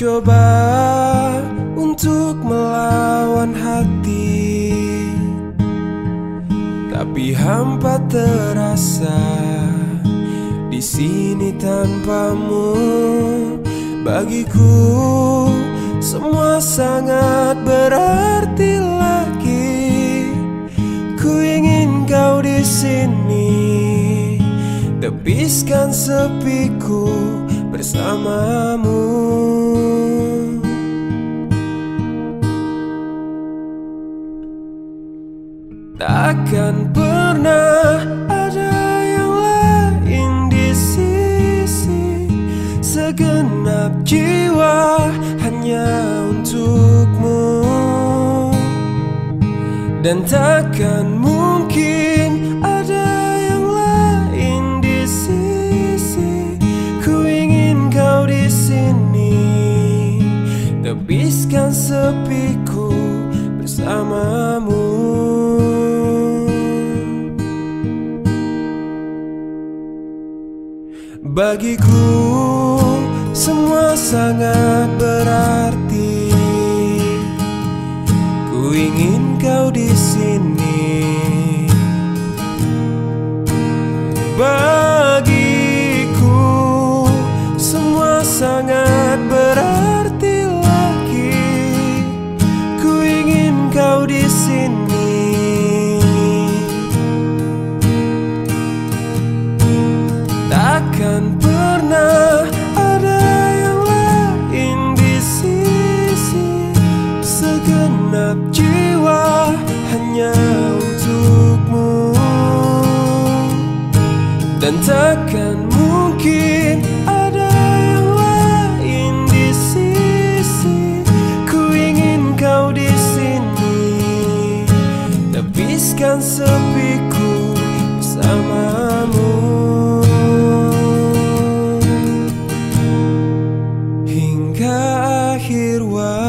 coba untuk melawan hati. Tapi hampa terasa di sini tanpamu. Bagiku semua sangat berarti lagi. Ku ingin kau di sini. Tepiskan sepiku bersamamu Takkan pernah ada yang lain di sisi. Segenap jiwa hanya untukmu. Dan takkan mungkin ada yang lain di sisi. Ku ingin kau di sini. Tepiskan sepiku bersamamu Bagiku semua sangat berarti. Ku ingin kau di sini. Bagiku semua sangat berarti segenap jiwa hanya untukmu. Dan takkan mungkin ada yang lain di sisi ku ingin kau di sini. Habiskan sepiku bersamamu. Hingga akhir waktu.